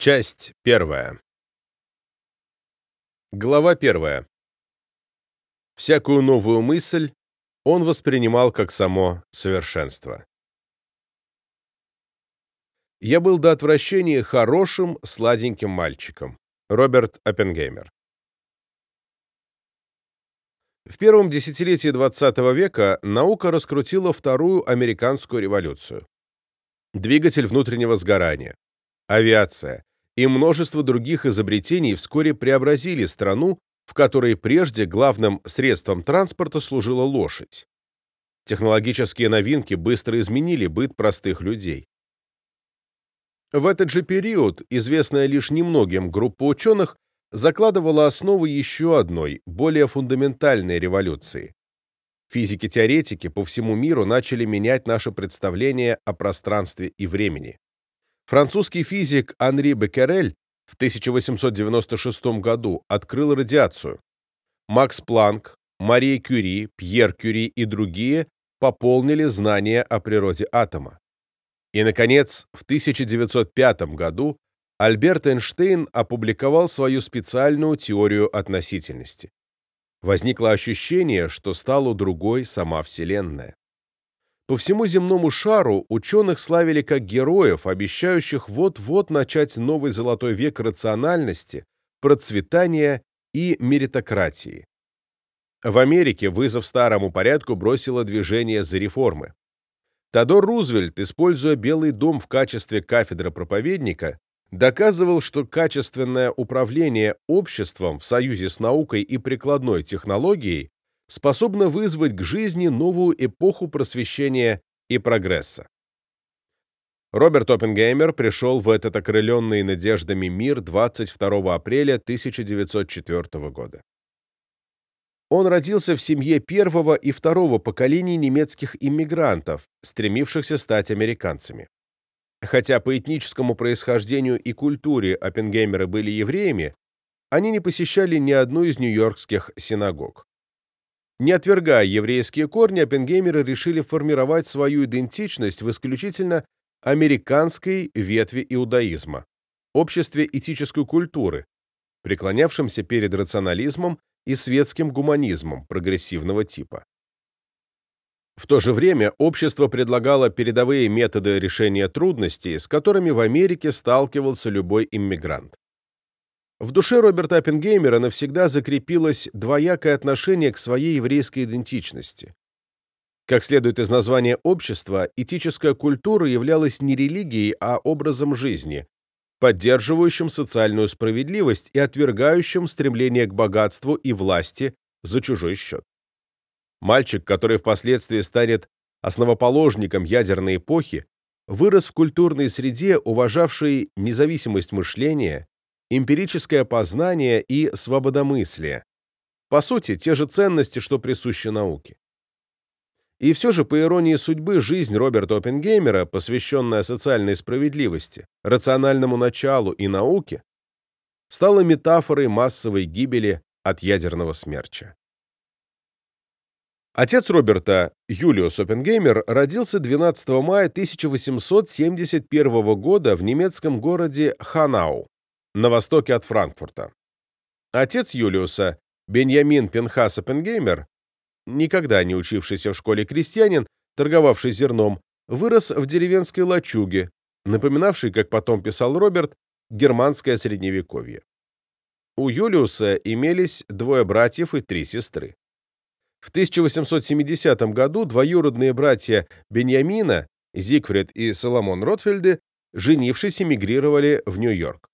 Часть первая. Глава первая. Всякую новую мысль он воспринимал как само совершенство. Я был до отвращения хорошим, сладеньким мальчиком. Роберт Оппенгеймер. В первом десятилетии XX века наука раскрутила вторую американскую революцию. Двигатель внутреннего сгорания, авиация и множество других изобретений вскоре преобразили страну, в которой прежде главным средством транспорта служила лошадь. Технологические новинки быстро изменили быт простых людей. В этот же период известная лишь немногим группа ученых закладывала основы еще одной, более фундаментальной революции. Физики-теоретики по всему миру начали менять наше представление о пространстве и времени. Французский физик Анри Беккерель в 1896 году открыл радиацию. Макс Планк, Мария Кюри, Пьер Кюри и другие пополнили знания о природе атома. И, наконец, в 1905 году Альберт Эйнштейн опубликовал свою специальную теорию относительности. Возникло ощущение, что стала другой сама Вселенная. По всему земному шару ученых славили как героев, обещающих вот-вот начать новый золотой век рациональности, процветания и меритократии. В Америке вызов старому порядку бросило движение за реформы. Тодор Рузвельт, используя Белый дом в качестве кафедры проповедника, доказывал, что качественное управление обществом в союзе с наукой и прикладной технологией способно вызвать к жизни новую эпоху просвещения и прогресса. Роберт Оппенгеймер пришел в этот окрыленный надеждами мир 22 апреля 1904 года. Он родился в семье первого и второго поколений немецких иммигрантов, стремившихся стать американцами. Хотя по этническому происхождению и культуре Оппенгеймеры были евреями, они не посещали ни одну из нью-йоркских синагог. Не отвергая еврейские корни, Оппенгеймеры решили формировать свою идентичность в исключительно американской ветви иудаизма, обществе этической культуры, преклонявшемся перед рационализмом и светским гуманизмом прогрессивного типа. В то же время общество предлагало передовые методы решения трудностей, с которыми в Америке сталкивался любой иммигрант. В душе Роберта Оппенгеймера навсегда закрепилось двоякое отношение к своей еврейской идентичности. Как следует из названия общества, этическая культура являлась не религией, а образом жизни, поддерживающим социальную справедливость и отвергающим стремление к богатству и власти за чужой счет. Мальчик, который впоследствии станет основоположником ядерной эпохи, вырос в культурной среде, уважавшей независимость мышления, эмпирическое познание и свободомыслие. По сути, те же ценности, что присущи науке. И все же, по иронии судьбы, жизнь Роберта Оппенгеймера, посвященная социальной справедливости, рациональному началу и науке, стала метафорой массовой гибели от ядерного смерча. Отец Роберта, Юлиус Оппенгеймер, родился 12 мая 1871 года в немецком городе Ханау, на востоке от Франкфурта. Отец Юлиуса, Беньямин Пенхас Оппенгеймер, никогда не учившийся в школе крестьянин, торговавший зерном, вырос в деревенской лачуге, напоминавшей, как потом писал Роберт, германское средневековье. У Юлиуса имелись двое братьев и три сестры. В 1870 году двоюродные братья Беньямина, Зигфрид и Соломон Ротфельды, женившись, эмигрировали в Нью-Йорк.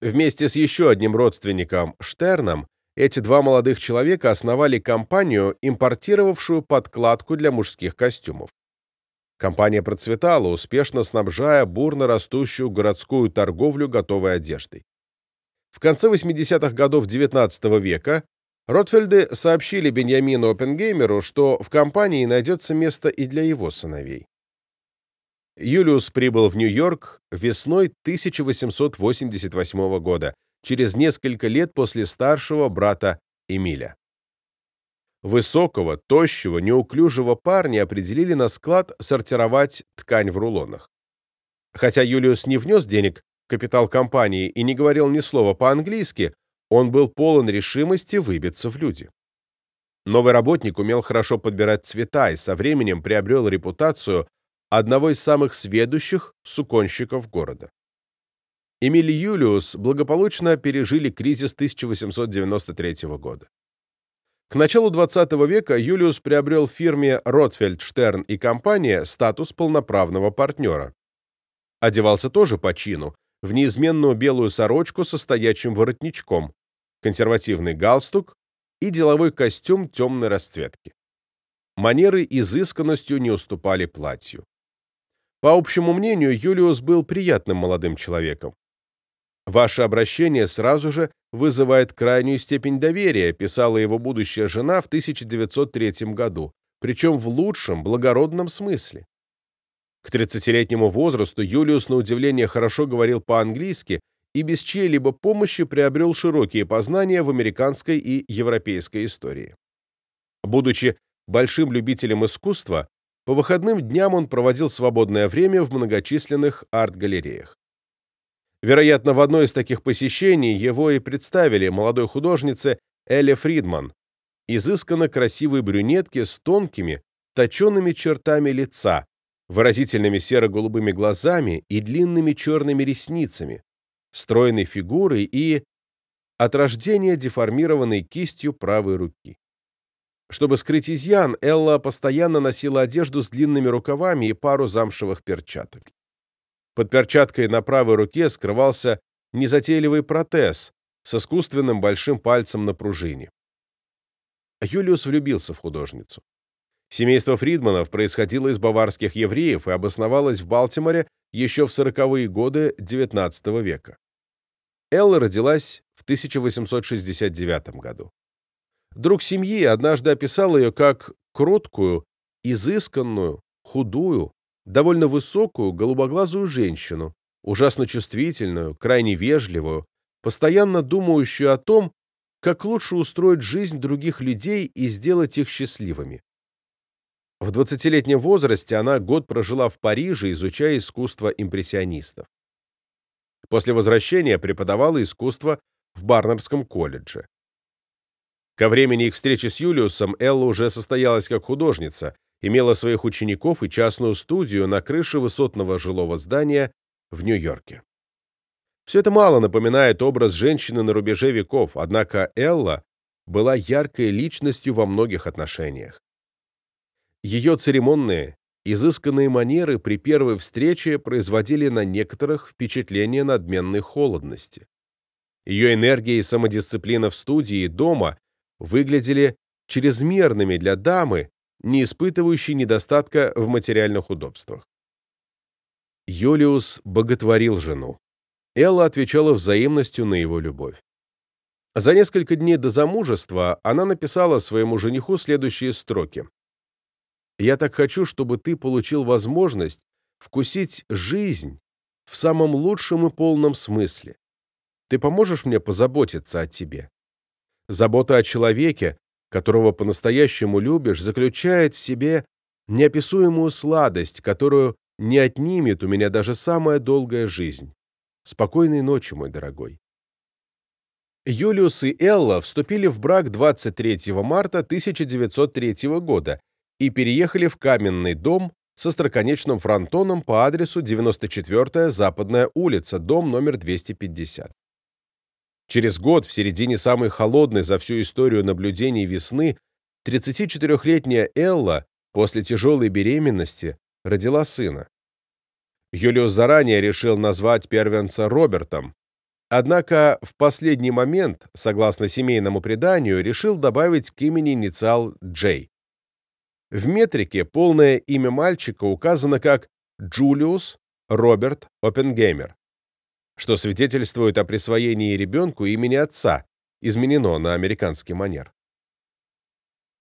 Вместе с еще одним родственником, Штерном, эти два молодых человека основали компанию, импортировавшую подкладку для мужских костюмов. Компания процветала, успешно снабжая бурно растущую городскую торговлю готовой одеждой. В конце 80-х годов XIX века Ротфельды сообщили Беньямину Оппенгеймеру, что в компании найдется место и для его сыновей. Юлиус прибыл в Нью-Йорк весной 1888 года, через несколько лет после старшего брата Эмиля. Высокого, тощего, неуклюжего парня определили на склад сортировать ткань в рулонах. Хотя Юлиус не внес денег капитал компании и не говорил ни слова по-английски, он был полон решимости выбиться в люди. Новый работник умел хорошо подбирать цвета и со временем приобрел репутацию одного из самых сведущих суконщиков города. Эмиль и Юлиус благополучно пережили кризис 1893 года. К началу XX века Юлиус приобрел в фирме Ротфельд, Штерн и компания статус полноправного партнера. Одевался тоже по чину, в неизменную белую сорочку со стоячим воротничком, консервативный галстук и деловой костюм темной расцветки. Манеры изысканностью не уступали платью. По общему мнению, Юлиус был приятным молодым человеком. Ваше обращение сразу же вызывает крайнюю степень доверия, писала его будущая жена в 1903 году, причем в лучшем, благородном смысле. К 30-летнему возрасту Юлиус, на удивление, хорошо говорил по-английски и без чьей-либо помощи приобрел широкие познания в американской и европейской истории. Будучи большим любителем искусства, по выходным дням он проводил свободное время в многочисленных арт-галереях. Вероятно, в одной из таких посещений его и представили молодой художнице Элле Фридман, изысканно красивой брюнетке с тонкими, точенными чертами лица, выразительными серо-голубыми глазами и длинными черными ресницами, стройной фигурой и от рождения деформированной кистью правой руки. Чтобы скрыть изъян, Элла постоянно носила одежду с длинными рукавами и пару замшевых перчаток. Под перчаткой на правой руке скрывался незатейливый протез с искусственным большим пальцем на пружине. Юлиус влюбился в художницу. Семейство Фридманов происходило из баварских евреев и обосновалось в Балтиморе еще в сороковые годы XIX века. Элла родилась в 1869 году. Друг семьи однажды описал ее как кроткую, изысканную, худую, довольно высокую, голубоглазую женщину, ужасно чувствительную, крайне вежливую, постоянно думающую о том, как лучше устроить жизнь других людей и сделать их счастливыми. В 20-летнем возрасте она год прожила в Париже, изучая искусство импрессионистов. После возвращения преподавала искусство в Барнардском колледже. Ко времени их встречи с Юлиусом Элла уже состоялась как художница имела своих учеников и частную студию на крыше высотного жилого здания в Нью-Йорке. Все это мало напоминает образ женщины на рубеже веков, однако Элла была яркой личностью во многих отношениях. Ее церемонные, изысканные манеры при первой встрече производили на некоторых впечатление надменной холодности. Ее энергия и самодисциплина в студии и дома выглядели чрезмерными для дамы, не испытывающий недостатка в материальных удобствах. Юлиус боготворил жену. Элла отвечала взаимностью на его любовь. За несколько дней до замужества она написала своему жениху следующие строки. «Я так хочу, чтобы ты получил возможность вкусить жизнь в самом лучшем и полном смысле. Ты поможешь мне позаботиться о тебе? Забота о человеке, которого по-настоящему любишь, заключает в себе неописуемую сладость, которую не отнимет у меня даже самая долгая жизнь. Спокойной ночи, мой дорогой. Юлиус и Элла вступили в брак 23 марта 1903 года и переехали в каменный дом со строконечным фронтоном по адресу 94-я Западная улица, дом номер 250. Через год, в середине самой холодной за всю историю наблюдений весны, 34-летняя Элла после тяжелой беременности родила сына. Юлиус заранее решил назвать первенца Робертом, однако в последний момент, согласно семейному преданию, решил добавить к имени инициал Джей. В метрике полное имя мальчика указано как Джулиус Роберт Оппенгеймер что свидетельствует о присвоении ребенку имени отца, изменено на американский манер.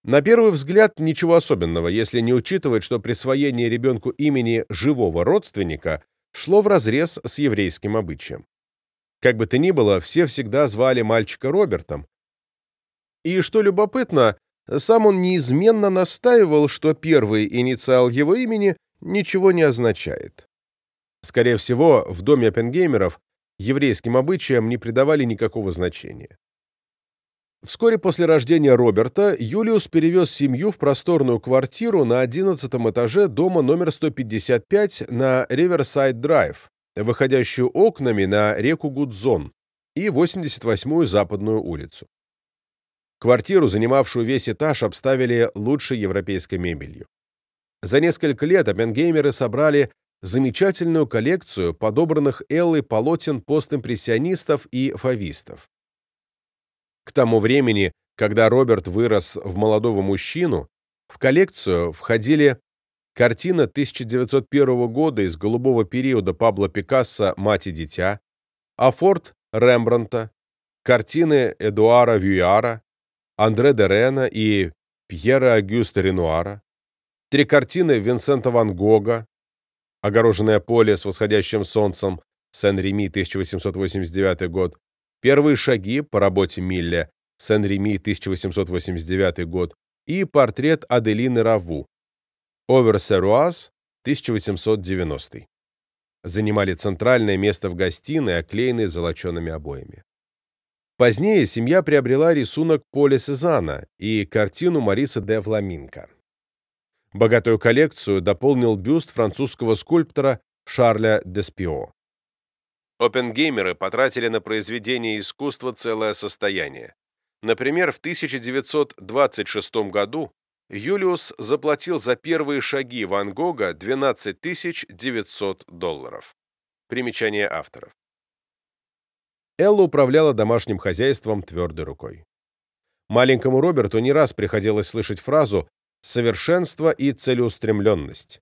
На первый взгляд ничего особенного, если не учитывать, что присвоение ребенку имени живого родственника шло вразрез с еврейским обычаем. Как бы то ни было, все всегда звали мальчика Робертом. И, что любопытно, сам он неизменно настаивал, что первый инициал его имени ничего не означает. Скорее всего, в доме Оппенгеймеров еврейским обычаям не придавали никакого значения. Вскоре после рождения Роберта Юлиус перевез семью в просторную квартиру на 11 этаже дома номер 155 на Риверсайд-драйв, выходящую окнами на реку Гудзон и 88-ю Западную улицу. Квартиру, занимавшую весь этаж, обставили лучшей европейской мебелью. За несколько лет оппенгеймеры собрали замечательную коллекцию подобранных Эллой полотен постимпрессионистов и фавистов. К тому времени, когда Роберт вырос в молодого мужчину, в коллекцию входили картина 1901 года из голубого периода Пабло Пикассо «Мать и дитя», Афорт Рембранта, картины Эдуара Вюяра, Андре де Рена и Пьера Агюста Ренуара, три картины Винсента Ван Гога, «Огороженное поле с восходящим солнцем», Сен-Реми, 1889 год, «Первые шаги» по работе Милля, Сен-Реми, 1889 год, и портрет Аделины Раву, Оверсеруаз, 1890 занимали центральное место в гостиной, оклеенной золочеными обоями. Позднее семья приобрела рисунок Поля Сезана и картину Мариса де Фламинко. Богатую коллекцию дополнил бюст французского скульптора Шарля Деспио. Опенгеймеры потратили на произведение искусства целое состояние. Например, в 1926 году Юлиус заплатил за первые шаги Ван Гога 12 900 долларов. Примечание авторов. Элла управляла домашним хозяйством твердой рукой. Маленькому Роберту не раз приходилось слышать фразу «совершенство и целеустремленность».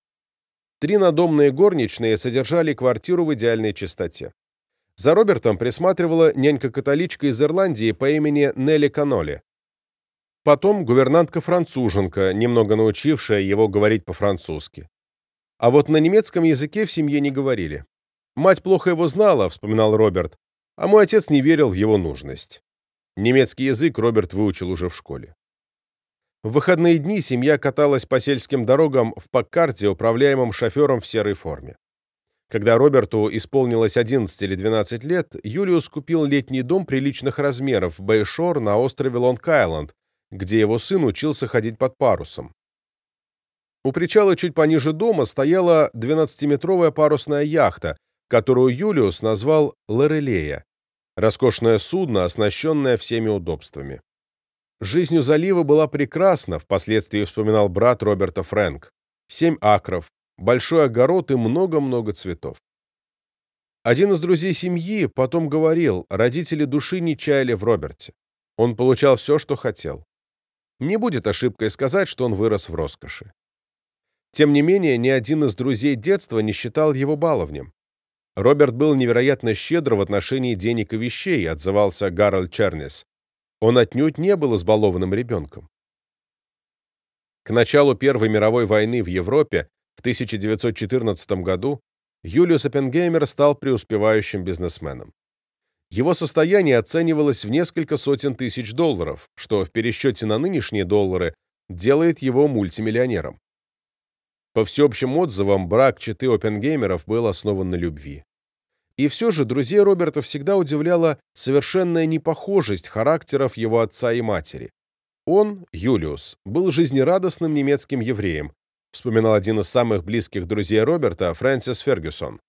Три надомные горничные содержали квартиру в идеальной чистоте. За Робертом присматривала нянька-католичка из Ирландии по имени Нелли Каноли. Потом гувернантка-француженка, немного научившая его говорить по-французски. А вот на немецком языке в семье не говорили. Мать плохо его знала, вспоминал Роберт, а мой отец не верил в его нужность. Немецкий язык Роберт выучил уже в школе. В выходные дни семья каталась по сельским дорогам в Паккарте, управляемом шофером в серой форме. Когда Роберту исполнилось 11 или 12 лет, Юлиус купил летний дом приличных размеров в Бэйшор на острове Лонг-Айленд, где его сын учился ходить под парусом. У причала чуть пониже дома стояла 12-метровая парусная яхта, которую Юлиус назвал Лорелея, роскошное судно, оснащенное всеми удобствами. Жизнь у залива была прекрасна, впоследствии вспоминал брат Роберта Фрэнк. Семь акров, большой огород и много-много цветов. Один из друзей семьи потом говорил, родители души не чаяли в Роберте. Он получал все, что хотел. Не будет ошибкой сказать, что он вырос в роскоши. Тем не менее, ни один из друзей детства не считал его баловнем. Роберт был невероятно щедр в отношении денег и вещей, отзывался Гарольд Чернис. Он отнюдь не был избалованным ребенком. К началу Первой мировой войны в Европе в 1914 году Юлиус Оппенгеймер стал преуспевающим бизнесменом. Его состояние оценивалось в несколько сотен тысяч долларов, что в пересчете на нынешние доллары делает его мультимиллионером. По всеобщим отзывам, брак четы Оппенгеймеров был основан на любви. И все же друзей Роберта всегда удивляла совершенная непохожесть характеров его отца и матери. Он, Юлиус, был жизнерадостным немецким евреем, вспоминал один из самых близких друзей Роберта, Фрэнсис Фергюсон.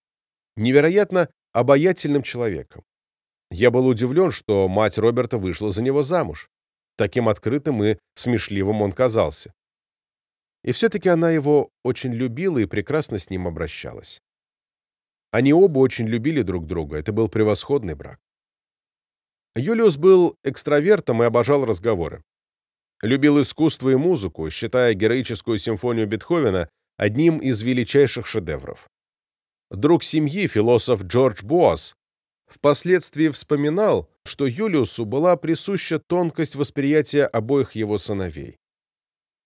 Невероятно обаятельным человеком. Я был удивлен, что мать Роберта вышла за него замуж. Таким открытым и смешливым он казался. И все-таки она его очень любила и прекрасно с ним обращалась. Они оба очень любили друг друга, это был превосходный брак. Юлиус был экстравертом и обожал разговоры. Любил искусство и музыку, считая героическую симфонию Бетховена одним из величайших шедевров. Друг семьи, философ Джордж Боас, впоследствии вспоминал, что Юлиусу была присуща тонкость восприятия обоих его сыновей.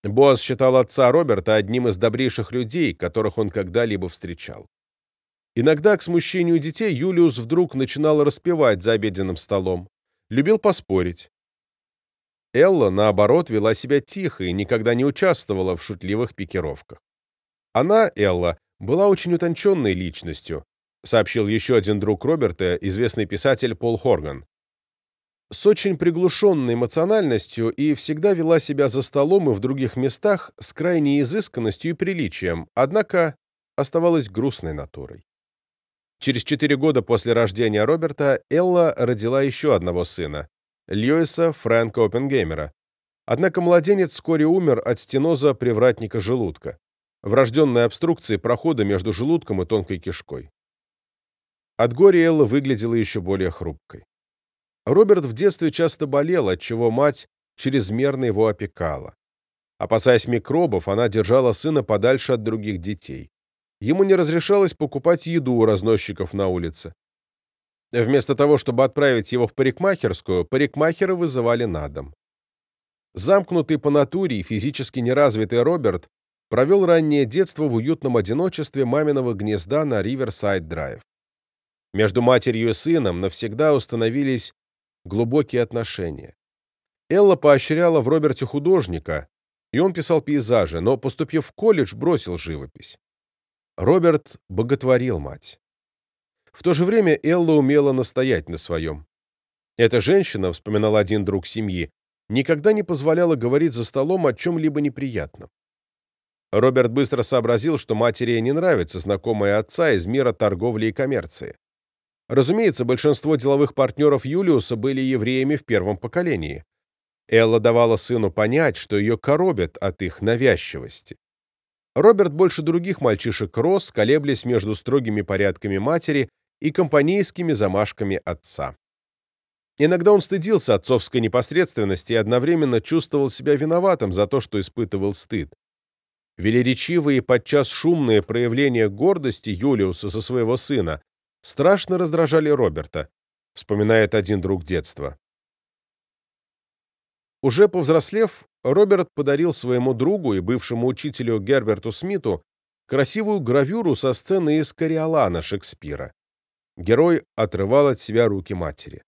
Боас считал отца Роберта одним из добрейших людей, которых он когда-либо встречал. Иногда, к смущению детей, Юлиус вдруг начинал распевать за обеденным столом. Любил поспорить. Элла, наоборот, вела себя тихо и никогда не участвовала в шутливых пикировках. Она, Элла, была очень утонченной личностью, сообщил еще один друг Роберта, известный писатель Пол Хорган. С очень приглушенной эмоциональностью и всегда вела себя за столом и в других местах с крайней изысканностью и приличием, однако оставалась грустной натурой. Через четыре года после рождения Роберта Элла родила еще одного сына, Льюиса Фрэнка Оппенгеймера. Однако младенец вскоре умер от стеноза привратника желудка, врожденной обструкции прохода между желудком и тонкой кишкой. От горя Элла выглядела еще более хрупкой. Роберт в детстве часто болел, отчего мать чрезмерно его опекала. Опасаясь микробов, она держала сына подальше от других детей. Ему не разрешалось покупать еду у разносчиков на улице. Вместо того, чтобы отправить его в парикмахерскую, парикмахеры вызывали на дом. Замкнутый по натуре и физически неразвитый Роберт провел раннее детство в уютном одиночестве маминого гнезда на Риверсайд-драйв. Между матерью и сыном навсегда установились глубокие отношения. Элла поощряла в Роберте художника, и он писал пейзажи, но, поступив в колледж, бросил живопись. Роберт боготворил мать. В то же время Элла умела настоять на своем. Эта женщина, вспоминал один друг семьи, никогда не позволяла говорить за столом о чем-либо неприятном. Роберт быстро сообразил, что матери не нравится знакомая отца из мира торговли и коммерции. Разумеется, большинство деловых партнеров Юлиуса были евреями в первом поколении. Элла давала сыну понять, что ее коробят от их навязчивости. Роберт больше других мальчишек рос, колеблясь между строгими порядками матери и компанейскими замашками отца. Иногда он стыдился отцовской непосредственности и одновременно чувствовал себя виноватым за то, что испытывал стыд. Велеречивые и подчас шумные проявления гордости Юлиуса за своего сына страшно раздражали Роберта, вспоминает один друг детства. Уже повзрослев, Роберт подарил своему другу и бывшему учителю Герберту Смиту красивую гравюру со сцены из «Кориолана» Шекспира. Герой отрывал от себя руки матери.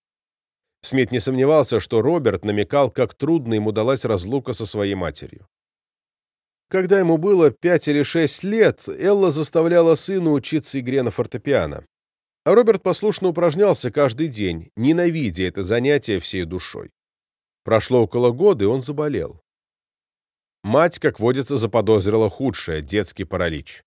Смит не сомневался, что Роберт намекал, как трудно ему далась разлука со своей матерью. Когда ему было пять или шесть лет, Элла заставляла сына учиться игре на фортепиано. А Роберт послушно упражнялся каждый день, ненавидя это занятие всей душой. Прошло около года, и он заболел. Мать, как водится, заподозрила худшее – детский паралич.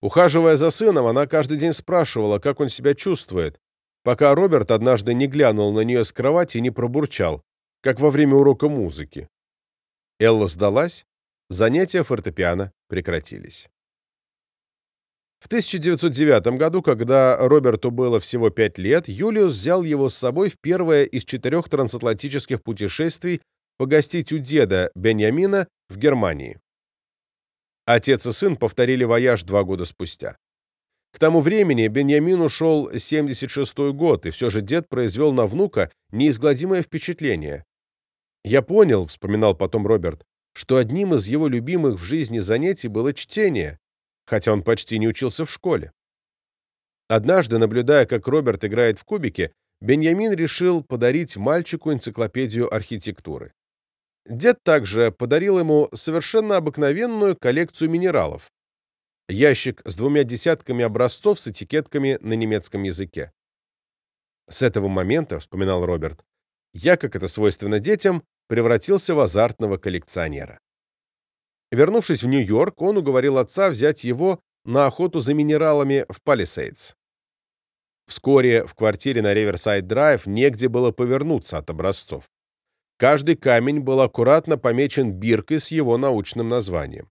Ухаживая за сыном, она каждый день спрашивала, как он себя чувствует, пока Роберт однажды не глянул на нее с кровати и не пробурчал, как во время урока музыки. Элла сдалась, занятия фортепиано прекратились. В 1909 году, когда Роберту было всего пять лет, Юлиус взял его с собой в первое из четырех трансатлантических путешествий погостить у деда Беньямина в Германии. Отец и сын повторили вояж два года спустя. К тому времени Беньямин ушел 76-й год, и все же дед произвел на внука неизгладимое впечатление. «Я понял», — вспоминал потом Роберт, что одним из его любимых в жизни занятий было чтение, хотя он почти не учился в школе. Однажды, наблюдая, как Роберт играет в кубики, Беньямин решил подарить мальчику энциклопедию архитектуры. Дед также подарил ему совершенно обыкновенную коллекцию минералов. Ящик с двумя десятками образцов с этикетками на немецком языке. С этого момента, вспоминал Роберт, я, как это свойственно детям, превратился в азартного коллекционера. Вернувшись в Нью-Йорк, он уговорил отца взять его на охоту за минералами в Палисейдс. Вскоре в квартире на Риверсайд-драйв негде было повернуться от образцов. Каждый камень был аккуратно помечен биркой с его научным названием.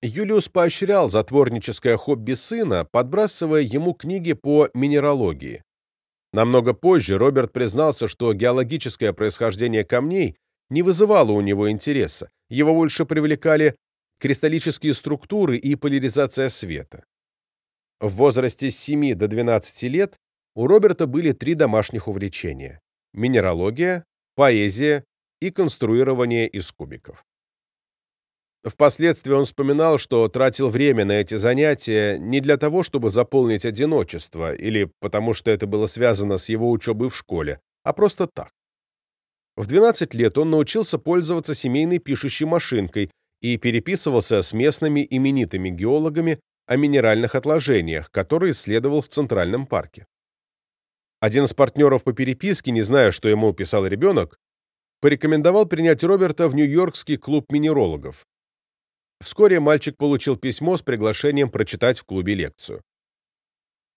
Юлиус поощрял затворническое хобби сына, подбрасывая ему книги по минералогии. Намного позже Роберт признался, что геологическое происхождение камней не вызывало у него интереса, его больше привлекали кристаллические структуры и поляризация света. В возрасте с 7 до 12 лет у Роберта были три домашних увлечения – минералогия, поэзия и конструирование из кубиков. Впоследствии он вспоминал, что тратил время на эти занятия не для того, чтобы заполнить одиночество или потому что это было связано с его учебой в школе, а просто так. В 12 лет он научился пользоваться семейной пишущей машинкой и переписывался с местными именитыми геологами, о минеральных отложениях, которые исследовал в Центральном парке. Один из партнеров по переписке, не зная, что ему писал ребенок, порекомендовал принять Роберта в Нью-Йоркский клуб минерологов. Вскоре мальчик получил письмо с приглашением прочитать в клубе лекцию.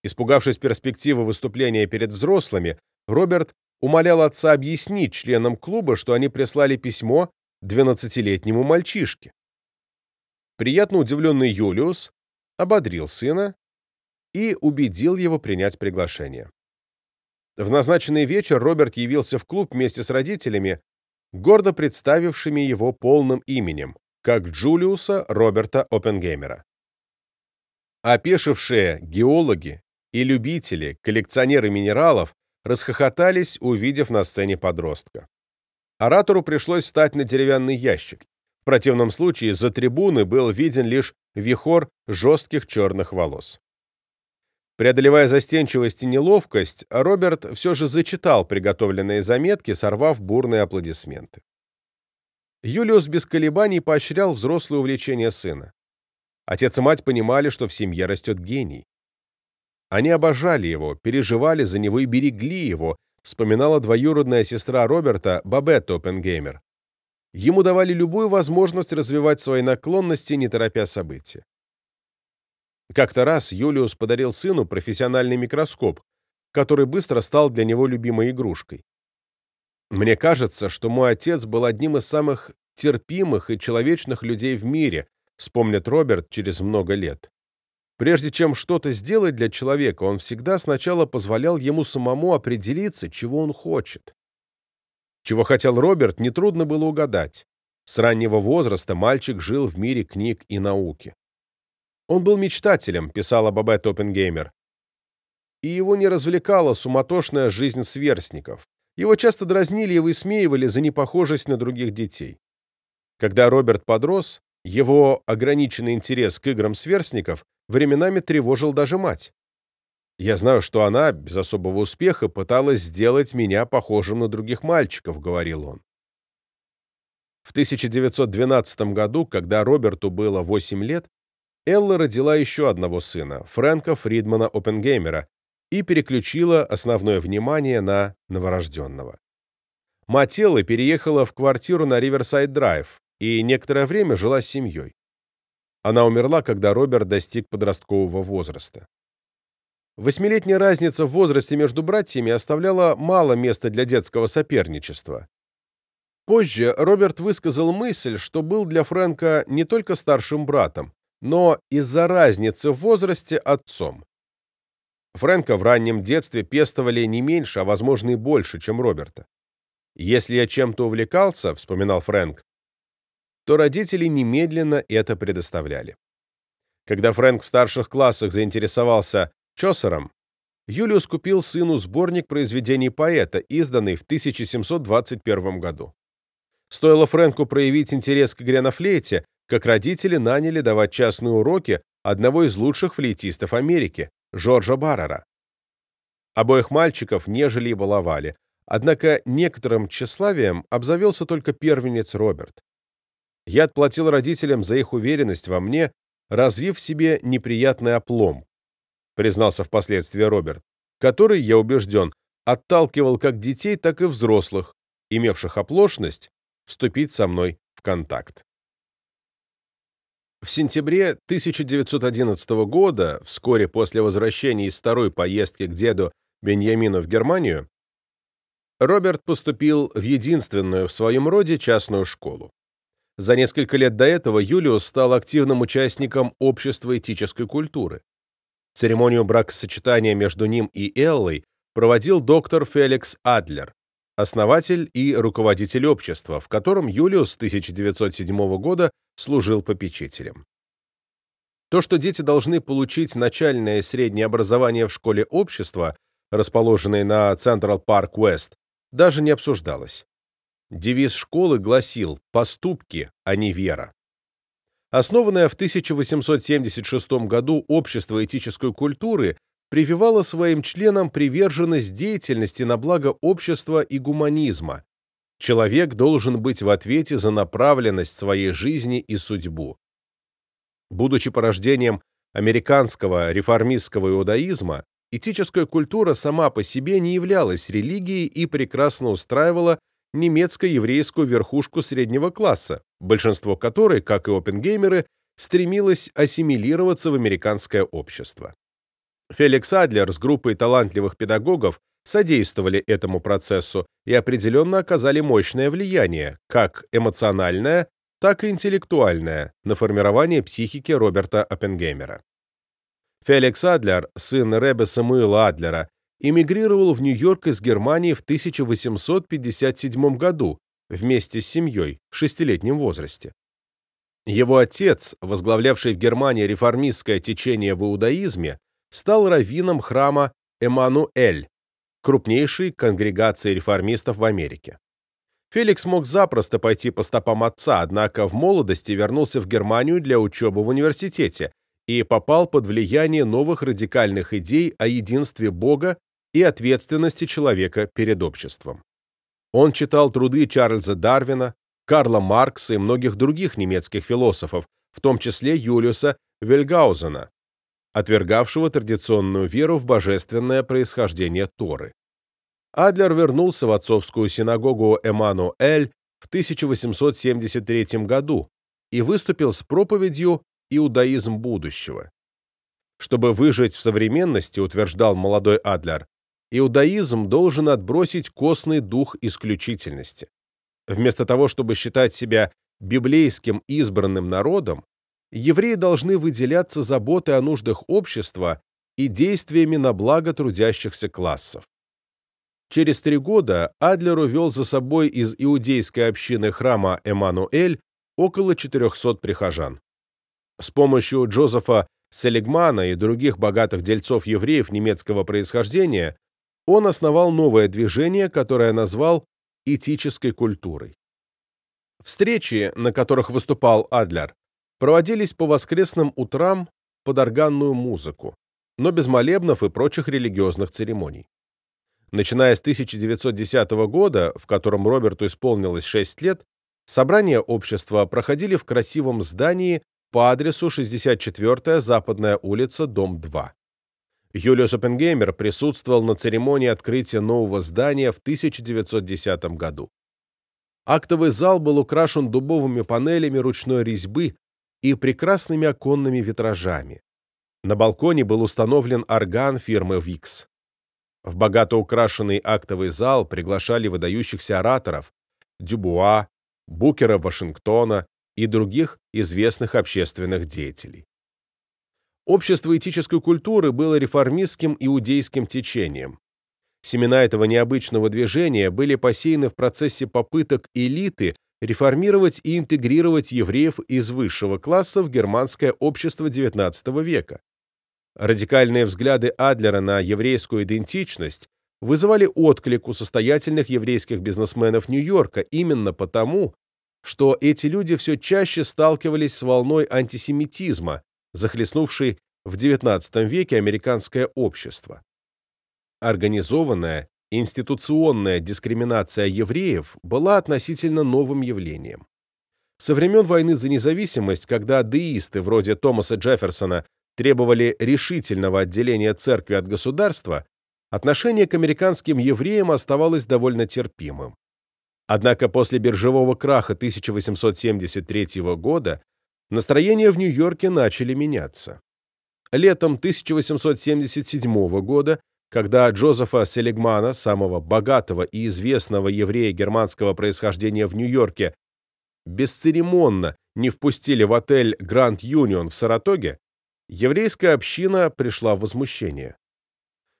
Испугавшись перспективы выступления перед взрослыми, Роберт умолял отца объяснить членам клуба, что они прислали письмо 12-летнему мальчишке. Приятно удивленный Юлиус ободрил сына и убедил его принять приглашение. В назначенный вечер Роберт явился в клуб вместе с родителями, гордо представившими его полным именем, как Джулиуса Роберта Оппенгеймера. Опешившие геологи и любители, коллекционеры минералов расхохотались, увидев на сцене подростка. Оратору пришлось встать на деревянный ящик. В противном случае за трибуны был виден лишь вихор жестких черных волос. Преодолевая застенчивость и неловкость, Роберт все же зачитал приготовленные заметки, сорвав бурные аплодисменты. Юлиус без колебаний поощрял взрослое увлечение сына. Отец и мать понимали, что в семье растет гений. Они обожали его, переживали за него и берегли его, вспоминала двоюродная сестра Роберта Бабетта Оппенгеймер. Ему давали любую возможность развивать свои наклонности, не торопя события. Как-то раз Юлиус подарил сыну профессиональный микроскоп, который быстро стал для него любимой игрушкой. Мне кажется, что мой отец был одним из самых терпимых и человечных людей в мире, вспомнит Роберт через много лет. Прежде чем что-то сделать для человека, он всегда сначала позволял ему самому определиться, чего он хочет. Чего хотел Роберт, нетрудно было угадать. С раннего возраста мальчик жил в мире книг и науки. Он был мечтателем, писала Бабет Оппенгеймер. И его не развлекала суматошная жизнь сверстников. Его часто дразнили и высмеивали за непохожесть на других детей. Когда Роберт подрос, его ограниченный интерес к играм сверстников временами тревожил даже мать. Я знаю, что она, без особого успеха, пыталась сделать меня похожим на других мальчиков, говорил он. В 1912 году, когда Роберту было 8 лет, Элла родила еще одного сына, Фрэнка Фридмана Оппенгеймера, и переключила основное внимание на новорожденного. Мать переехала в квартиру на Риверсайд-драйв и некоторое время жила с семьей. Она умерла, когда Роберт достиг подросткового возраста. Восьмилетняя разница в возрасте между братьями оставляла мало места для детского соперничества. Позже Роберт высказал мысль, что был для Фрэнка не только старшим братом, но из-за разницы в возрасте отцом. Фрэнка в раннем детстве пестовали не меньше, а возможно и больше, чем Роберта. «Если я чем-то увлекался, — вспоминал Фрэнк, то родители немедленно это предоставляли. Когда Фрэнк в старших классах заинтересовался Чосером, Юлиус купил сыну сборник произведений поэта, изданный в 1721 году. Стоило Фрэнку проявить интерес к игре на флейте, как родители наняли давать частные уроки одного из лучших флейтистов Америки, Жоржа Баррера. Обоих мальчиков нежели и баловали, однако некоторым тщеславием обзавелся только первенец Роберт. Я отплатил родителям за их уверенность во мне, развив в себе неприятный оплом, признался впоследствии Роберт, который, я убежден, отталкивал как детей, так и взрослых, имевших оплошность вступить со мной в контакт. В сентябре 1911 года, вскоре после возвращения из второй поездки к деду Беньямину в Германию, Роберт поступил в единственную в своем роде частную школу. За несколько лет до этого Юлиус стал активным участником общества этической культуры. Церемонию бракосочетания между ним и Эллой проводил доктор Феликс Адлер, основатель и руководитель общества, в котором Юлиус с 1907 года служил попечителем. То, что дети должны получить начальное и среднее образование в школе общества, расположенной на Централ Парк Уэст, даже не обсуждалось. Девиз школы гласил «Поступки, а не вера». Основанное в 1876 году Общество этической культуры прививало своим членам приверженность деятельности на благо общества и гуманизма. Человек должен быть в ответе за направленность своей жизни и судьбу. Будучи порождением американского реформистского иудаизма, этическая культура сама по себе не являлась религией и прекрасно устраивала немецко-еврейскую верхушку среднего класса, большинство которой, как и опенгеймеры, стремилось ассимилироваться в американское общество. Феликс Адлер с группой талантливых педагогов содействовали этому процессу и определенно оказали мощное влияние, как эмоциональное, так и интеллектуальное, на формирование психики Роберта Оппенгеймера. Феликс Адлер, сын Ребе Самуила Адлера, эмигрировал в Нью-Йорк из Германии в 1857 году вместе с семьей в шестилетнем возрасте. Его отец, возглавлявший в Германии реформистское течение в иудаизме, стал раввином храма Эммануэль, крупнейшей конгрегации реформистов в Америке. Феликс мог запросто пойти по стопам отца, однако в молодости вернулся в Германию для учебы в университете и попал под влияние новых радикальных идей о единстве Бога и ответственности человека перед обществом. Он читал труды Чарльза Дарвина, Карла Маркса и многих других немецких философов, в том числе Юлиуса Вельгаузена, отвергавшего традиционную веру в божественное происхождение Торы. Адлер вернулся в отцовскую синагогу Эммануэль в 1873 году и выступил с проповедью «Иудаизм будущего». Чтобы выжить в современности, утверждал молодой Адлер, иудаизм должен отбросить костный дух исключительности. Вместо того, чтобы считать себя библейским избранным народом, евреи должны выделяться заботой о нуждах общества и действиями на благо трудящихся классов. Через три года Адлер увел за собой из иудейской общины храма Эммануэль около 400 прихожан. С помощью Джозефа Селигмана и других богатых дельцов-евреев немецкого происхождения он основал новое движение, которое назвал этической культурой. Встречи, на которых выступал Адлер, проводились по воскресным утрам под органную музыку, но без молебнов и прочих религиозных церемоний. Начиная с 1910 года, в котором Роберту исполнилось 6 лет, собрания общества проходили в красивом здании по адресу 64-я Западная улица, дом 2. Юлиус Оппенгеймер присутствовал на церемонии открытия нового здания в 1910 году. Актовый зал был украшен дубовыми панелями ручной резьбы и прекрасными оконными витражами. На балконе был установлен орган фирмы Викс. В богато украшенный актовый зал приглашали выдающихся ораторов Дюбуа, Букера Вашингтона и других известных общественных деятелей. Общество этической культуры было реформистским иудейским течением. Семена этого необычного движения были посеяны в процессе попыток элиты реформировать и интегрировать евреев из высшего класса в германское общество XIX века. Радикальные взгляды Адлера на еврейскую идентичность вызывали отклик у состоятельных еврейских бизнесменов Нью-Йорка именно потому, что эти люди все чаще сталкивались с волной антисемитизма, захлестнувшей в XIX веке американское общество. Организованная институционная дискриминация евреев была относительно новым явлением. Со времен войны за независимость, когда деисты вроде Томаса Джефферсона требовали решительного отделения церкви от государства, отношение к американским евреям оставалось довольно терпимым. Однако после биржевого краха 1873 года настроения в Нью-Йорке начали меняться. Летом 1877 года когда Джозефа Селигмана, самого богатого и известного еврея германского происхождения в Нью-Йорке, бесцеремонно не впустили в отель Гранд Юнион в Саратоге, еврейская община пришла в возмущение.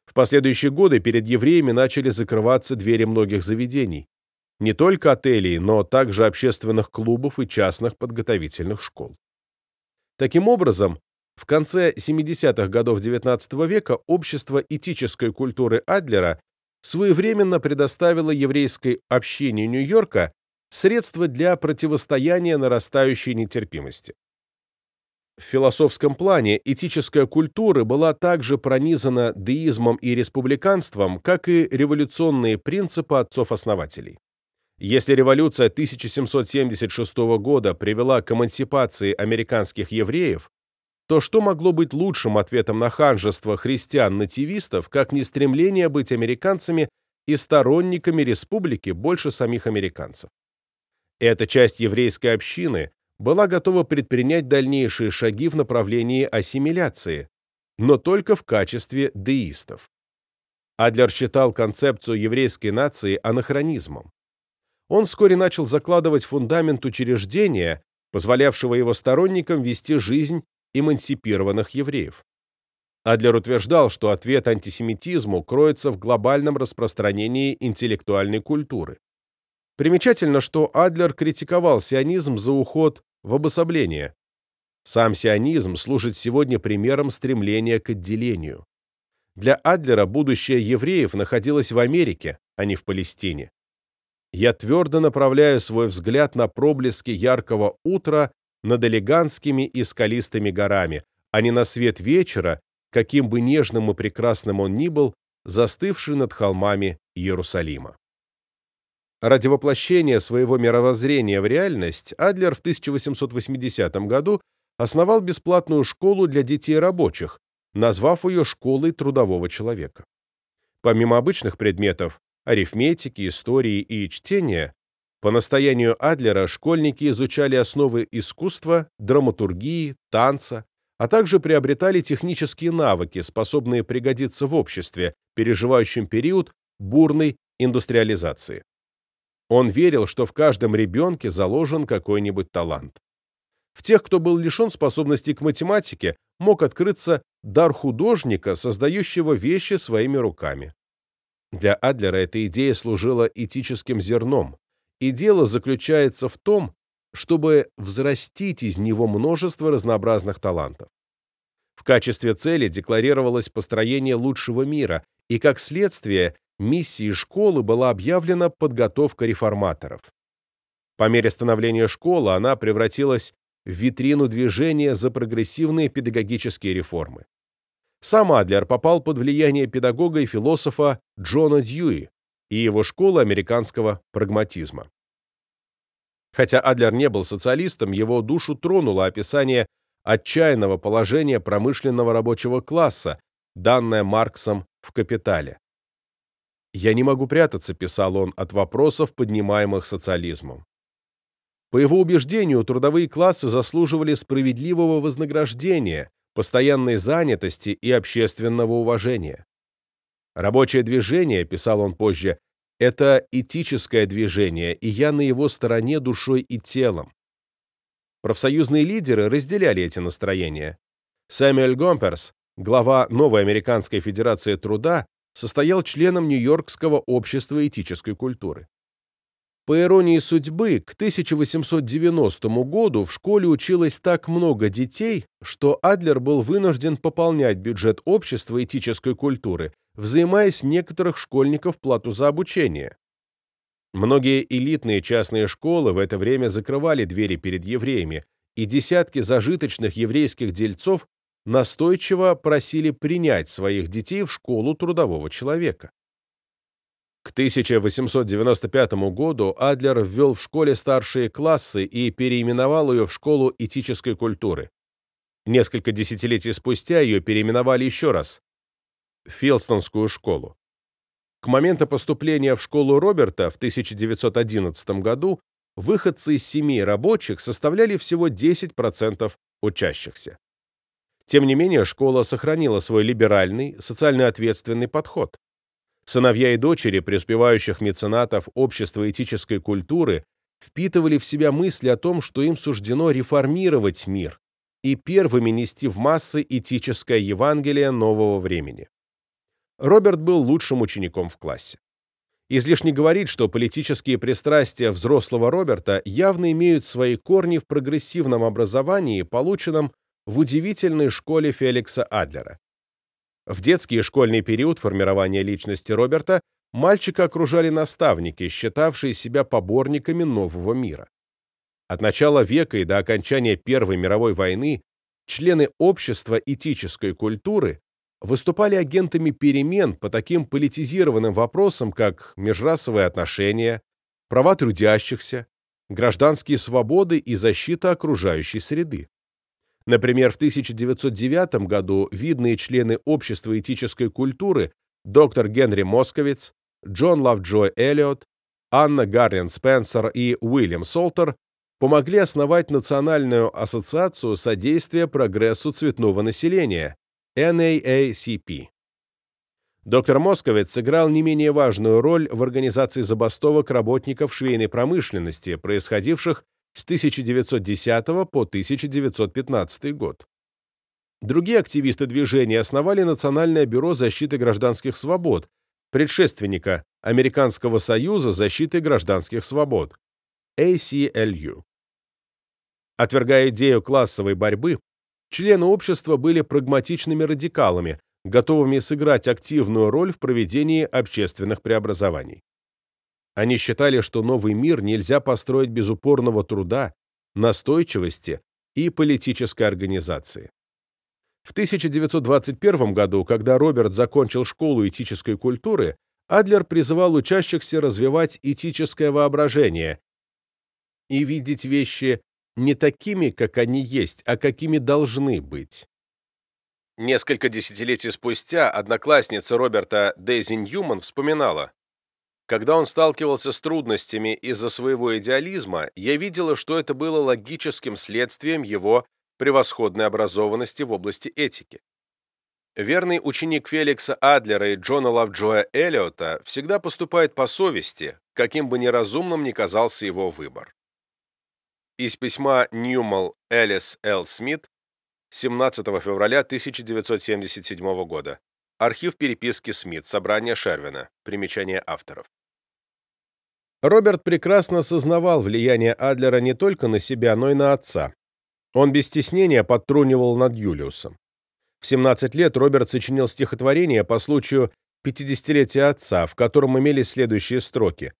В последующие годы перед евреями начали закрываться двери многих заведений, не только отелей, но также общественных клубов и частных подготовительных школ. Таким образом, в конце 70-х годов XIX века общество этической культуры Адлера своевременно предоставило еврейской общине Нью-Йорка средства для противостояния нарастающей нетерпимости. В философском плане этическая культура была также пронизана деизмом и республиканством, как и революционные принципы отцов-основателей. Если революция 1776 года привела к эмансипации американских евреев, то что могло быть лучшим ответом на ханжество христиан-нативистов, как не стремление быть американцами и сторонниками республики больше самих американцев? Эта часть еврейской общины была готова предпринять дальнейшие шаги в направлении ассимиляции, но только в качестве деистов. Адлер считал концепцию еврейской нации анахронизмом. Он вскоре начал закладывать фундамент учреждения, позволявшего его сторонникам вести жизнь эмансипированных евреев. Адлер утверждал, что ответ антисемитизму кроется в глобальном распространении интеллектуальной культуры. Примечательно, что Адлер критиковал сионизм за уход в обособление. Сам сионизм служит сегодня примером стремления к отделению. Для Адлера будущее евреев находилось в Америке, а не в Палестине. Я твердо направляю свой взгляд на проблески яркого утра над элегантскими и скалистыми горами, а не на свет вечера, каким бы нежным и прекрасным он ни был, застывший над холмами Иерусалима. Ради воплощения своего мировоззрения в реальность Адлер в 1880 году основал бесплатную школу для детей рабочих, назвав ее «Школой трудового человека». Помимо обычных предметов арифметики, истории и чтения, по настоянию Адлера школьники изучали основы искусства, драматургии, танца, а также приобретали технические навыки, способные пригодиться в обществе, переживающем период бурной индустриализации. Он верил, что в каждом ребенке заложен какой-нибудь талант. В тех, кто был лишен способности к математике, мог открыться дар художника, создающего вещи своими руками. Для Адлера эта идея служила этическим зерном, и дело заключается в том, чтобы взрастить из него множество разнообразных талантов. В качестве цели декларировалось построение лучшего мира, и как следствие миссией школы была объявлена подготовка реформаторов. По мере становления школы она превратилась в витрину движения за прогрессивные педагогические реформы. Сам Адлер попал под влияние педагога и философа Джона Дьюи и его школы американского прагматизма. Хотя Адлер не был социалистом, его душу тронуло описание отчаянного положения промышленного рабочего класса, данное Марксом в «Капитале». «Я не могу прятаться», — писал он, — «от вопросов, поднимаемых социализмом». По его убеждению, трудовые классы заслуживали справедливого вознаграждения, постоянной занятости и общественного уважения. «Рабочее движение», — писал он позже, — «это этическое движение, и я на его стороне душой и телом». Профсоюзные лидеры разделяли эти настроения. Сэмюэль Гомперс, глава Новой Американской Федерации Труда, состоял членом Нью-Йоркского общества этической культуры. По иронии судьбы, к 1890 году в школе училось так много детей, что Адлер был вынужден пополнять бюджет общества этической культуры, взимая с некоторых школьников плату за обучение. Многие элитные частные школы в это время закрывали двери перед евреями, и десятки зажиточных еврейских дельцов настойчиво просили принять своих детей в школу трудового человека. К 1895 году Адлер ввел в школе старшие классы и переименовал ее в школу этической культуры. Несколько десятилетий спустя ее переименовали еще раз – Филстонскую школу. К моменту поступления в школу Роберта в 1911 году выходцы из семей рабочих составляли всего 10% учащихся. Тем не менее, школа сохранила свой либеральный, социально ответственный подход. Сыновья и дочери преуспевающих меценатов общества этической культуры впитывали в себя мысли о том, что им суждено реформировать мир и первыми нести в массы этическое Евангелие нового времени. Роберт был лучшим учеником в классе. Излишне говорить, что политические пристрастия взрослого Роберта явно имеют свои корни в прогрессивном образовании, полученном в удивительной школе Феликса Адлера. В детский и школьный период формирования личности Роберта мальчика окружали наставники, считавшие себя поборниками нового мира. От начала века и до окончания Первой мировой войны члены общества этической культуры выступали агентами перемен по таким политизированным вопросам, как межрасовые отношения, права трудящихся, гражданские свободы и защита окружающей среды. Например, в 1909 году видные члены Общества этической культуры доктор Генри Московиц, Джон Лавджой Эллиот, Анна Гаррин Спенсер и Уильям Солтер помогли основать Национальную ассоциацию содействия прогрессу цветного населения NAACP. Доктор Московец сыграл не менее важную роль в организации забастовок работников швейной промышленности, происходивших с 1910 по 1915 год. Другие активисты движения основали Национальное бюро защиты гражданских свобод, предшественника Американского союза защиты гражданских свобод, ACLU. Отвергая идею классовой борьбы, члены общества были прагматичными радикалами, готовыми сыграть активную роль в проведении общественных преобразований. Они считали, что новый мир нельзя построить без упорного труда, настойчивости и политической организации. В 1921 году, когда Роберт закончил школу этической культуры, Адлер призывал учащихся развивать этическое воображение и видеть вещи не такими, как они есть, а какими должны быть. Несколько десятилетий спустя одноклассница Роберта Дейзи Ньюман вспоминала, «Когда он сталкивался с трудностями из-за своего идеализма, я видела, что это было логическим следствием его превосходной образованности в области этики. Верный ученик Феликса Адлера и Джона Лавджоя Эллиота всегда поступает по совести, каким бы неразумным ни казался его выбор». Из письма Ньюмал Элис Л. Смит 17 февраля 1977 года. Архив переписки Смит. Собрание Шервина. Примечание авторов. Роберт прекрасно сознавал влияние Адлера не только на себя, но и на отца. Он без стеснения подтрунивал над Юлиусом. В 17 лет Роберт сочинил стихотворение по случаю 50-летия отца, в котором имелись следующие строки.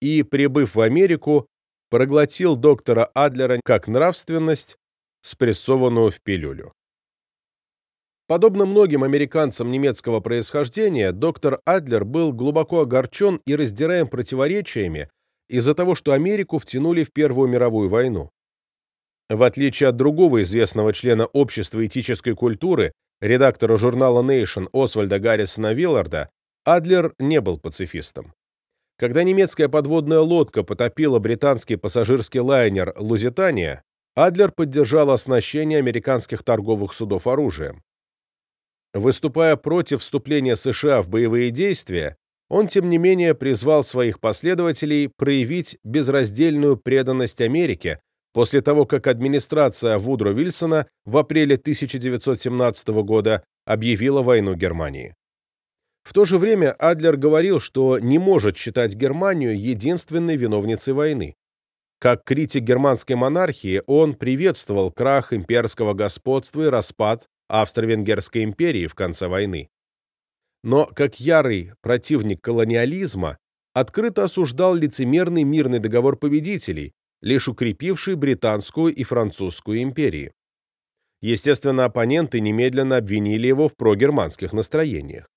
И, прибыв в Америку, проглотил доктора Адлера как нравственность, спрессованную в пилюлю. Подобно многим американцам немецкого происхождения, доктор Адлер был глубоко огорчен и раздираем противоречиями из-за того, что Америку втянули в Первую мировую войну. В отличие от другого известного члена общества этической культуры, редактора журнала Nation Освальда Гаррисона Вилларда, Адлер не был пацифистом. Когда немецкая подводная лодка потопила британский пассажирский лайнер «Лузитания», Адлер поддержал оснащение американских торговых судов оружием. Выступая против вступления США в боевые действия, он, тем не менее, призвал своих последователей проявить безраздельную преданность Америке после того, как администрация Вудро Вильсона в апреле 1917 года объявила войну Германии. В то же время Адлер говорил, что не может считать Германию единственной виновницей войны. Как критик германской монархии, он приветствовал крах имперского господства и распад Австро-Венгерской империи в конце войны. Но как ярый противник колониализма, открыто осуждал лицемерный мирный договор победителей, лишь укрепивший британскую и французскую империи. Естественно, оппоненты немедленно обвинили его в прогерманских настроениях.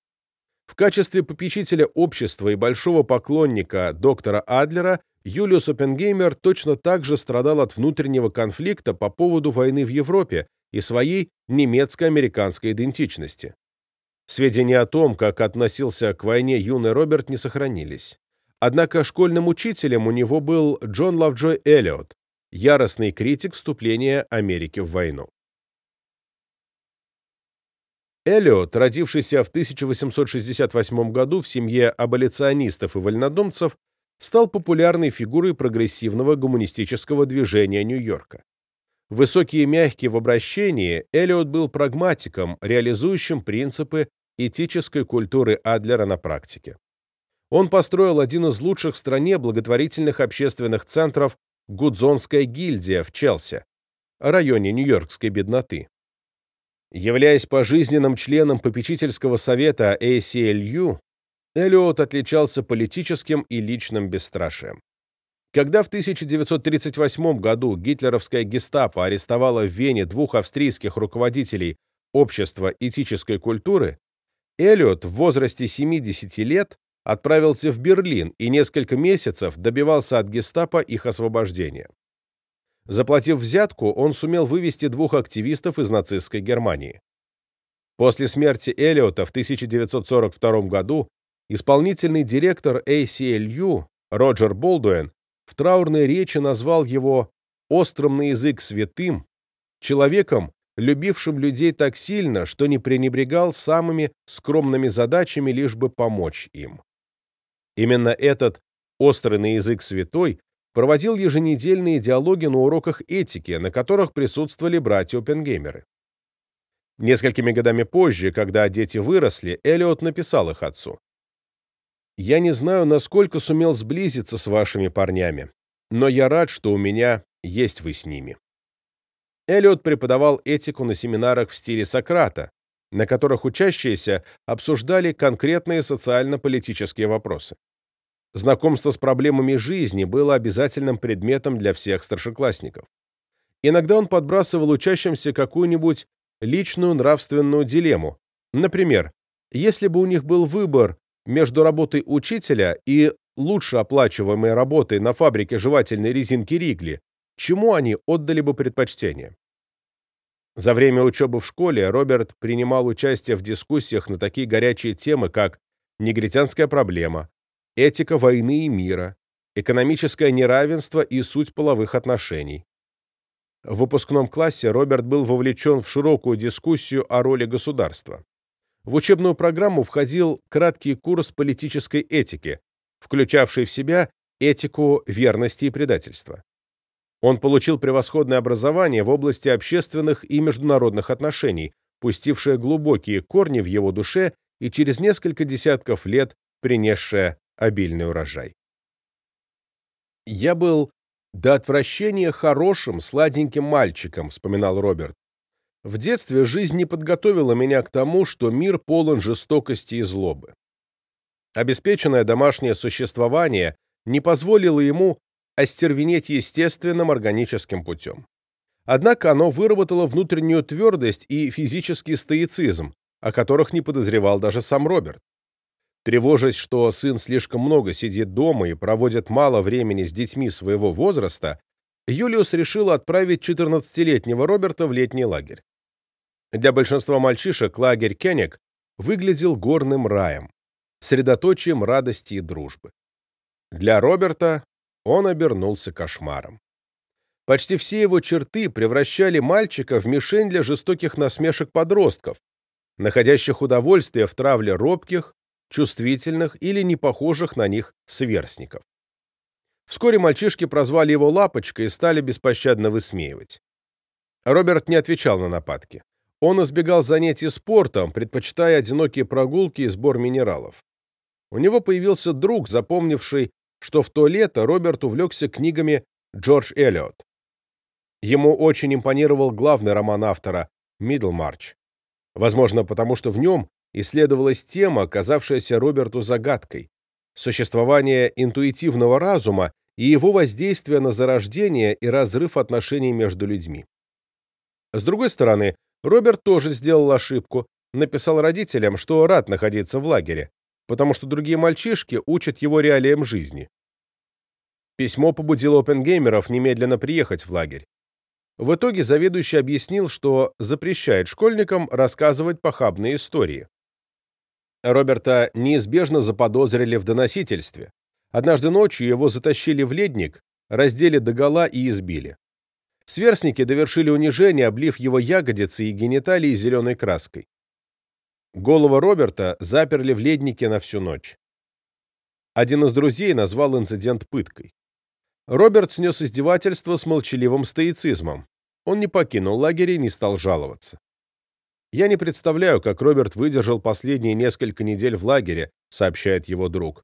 В качестве попечителя общества и большого поклонника доктора Адлера Юлиус Оппенгеймер точно так же страдал от внутреннего конфликта по поводу войны в Европе и своей немецко-американской идентичности. Сведения о том, как относился к войне юный Роберт, не сохранились. Однако школьным учителем у него был Джон Лавджой Эллиот, яростный критик вступления Америки в войну. Эллиот, родившийся в 1868 году в семье аболиционистов и вольнодумцев, стал популярной фигурой прогрессивного гуманистического движения Нью-Йорка. Высокий и мягкий в обращении, Эллиот был прагматиком, реализующим принципы этической культуры Адлера на практике. Он построил один из лучших в стране благотворительных общественных центров Гудзонская гильдия в Челси, районе нью-йоркской бедноты. Являясь пожизненным членом попечительского совета ACLU, Эллиот отличался политическим и личным бесстрашием. Когда в 1938 году гитлеровская гестапо арестовала в Вене двух австрийских руководителей общества этической культуры, Эллиот в возрасте 70 лет отправился в Берлин и несколько месяцев добивался от гестапо их освобождения. Заплатив взятку, он сумел вывести двух активистов из нацистской Германии. После смерти Эллиота в 1942 году исполнительный директор ACLU Роджер Болдуэн в траурной речи назвал его «острым на язык святым», человеком, любившим людей так сильно, что не пренебрегал самыми скромными задачами, лишь бы помочь им. Именно этот острый на язык святой проводил еженедельные диалоги на уроках этики, на которых присутствовали братья-опенгеймеры. Несколькими годами позже, когда дети выросли, Эллиот написал их отцу. «Я не знаю, насколько сумел сблизиться с вашими парнями, но я рад, что у меня есть вы с ними». Эллиот преподавал этику на семинарах в стиле Сократа, на которых учащиеся обсуждали конкретные социально-политические вопросы. Знакомство с проблемами жизни было обязательным предметом для всех старшеклассников. Иногда он подбрасывал учащимся какую-нибудь личную нравственную дилемму. Например, если бы у них был выбор между работой учителя и лучше оплачиваемой работой на фабрике жевательной резинки Ригли, чему они отдали бы предпочтение? За время учебы в школе Роберт принимал участие в дискуссиях на такие горячие темы, как негритянская проблема, этика войны и мира, экономическое неравенство и суть половых отношений. В выпускном классе Роберт был вовлечен в широкую дискуссию о роли государства. В учебную программу входил краткий курс политической этики, включавший в себя этику верности и предательства. Он получил превосходное образование в области общественных и международных отношений, пустившее глубокие корни в его душе и через несколько десятков лет принесшее обильный урожай. «Я был до отвращения хорошим, сладеньким мальчиком», — вспоминал Роберт. «В детстве жизнь не подготовила меня к тому, что мир полон жестокости и злобы. Обеспеченное домашнее существование не позволило ему остервенеть естественным органическим путем. Однако оно выработало внутреннюю твердость и физический стоицизм, о которых не подозревал даже сам Роберт. Тревожась, что сын слишком много сидит дома и проводит мало времени с детьми своего возраста, Юлиус решил отправить 14-летнего Роберта в летний лагерь. Для большинства мальчишек лагерь Кеннек выглядел горным раем, средоточием радости и дружбы. Для Роберта он обернулся кошмаром. Почти все его черты превращали мальчика в мишень для жестоких насмешек подростков, находящих удовольствие в травле робких, чувствительных или не похожих на них сверстников. Вскоре мальчишки прозвали его Лапочкой и стали беспощадно высмеивать. Роберт не отвечал на нападки. Он избегал занятий спортом, предпочитая одинокие прогулки и сбор минералов. У него появился друг, запомнивший, что в то лето Роберт увлекся книгами Джордж Эллиот. Ему очень импонировал главный роман автора «Мидлмарч». Возможно, потому что в нем исследовалась тема, казавшаяся Роберту загадкой – существование интуитивного разума и его воздействие на зарождение и разрыв отношений между людьми. С другой стороны, Роберт тоже сделал ошибку, написал родителям, что рад находиться в лагере, потому что другие мальчишки учат его реалиям жизни. Письмо побудило опенгеймеров немедленно приехать в лагерь. В итоге заведующий объяснил, что запрещает школьникам рассказывать похабные истории. Роберта неизбежно заподозрили в доносительстве. Однажды ночью его затащили в ледник, раздели догола и избили. Сверстники довершили унижение, облив его ягодицы и гениталии зеленой краской. Голову Роберта заперли в леднике на всю ночь. Один из друзей назвал инцидент пыткой. Роберт снес издевательство с молчаливым стоицизмом. Он не покинул лагерь и не стал жаловаться. «Я не представляю, как Роберт выдержал последние несколько недель в лагере», сообщает его друг.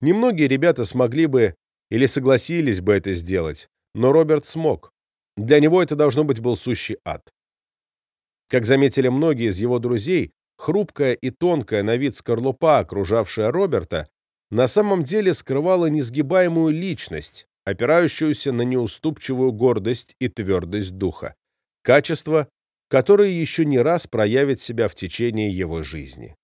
«Немногие ребята смогли бы или согласились бы это сделать, но Роберт смог. Для него это должно быть был сущий ад». Как заметили многие из его друзей, хрупкая и тонкая на вид скорлупа, окружавшая Роберта, на самом деле скрывала несгибаемую личность, опирающуюся на неуступчивую гордость и твердость духа, качество, которые еще не раз проявят себя в течение его жизни.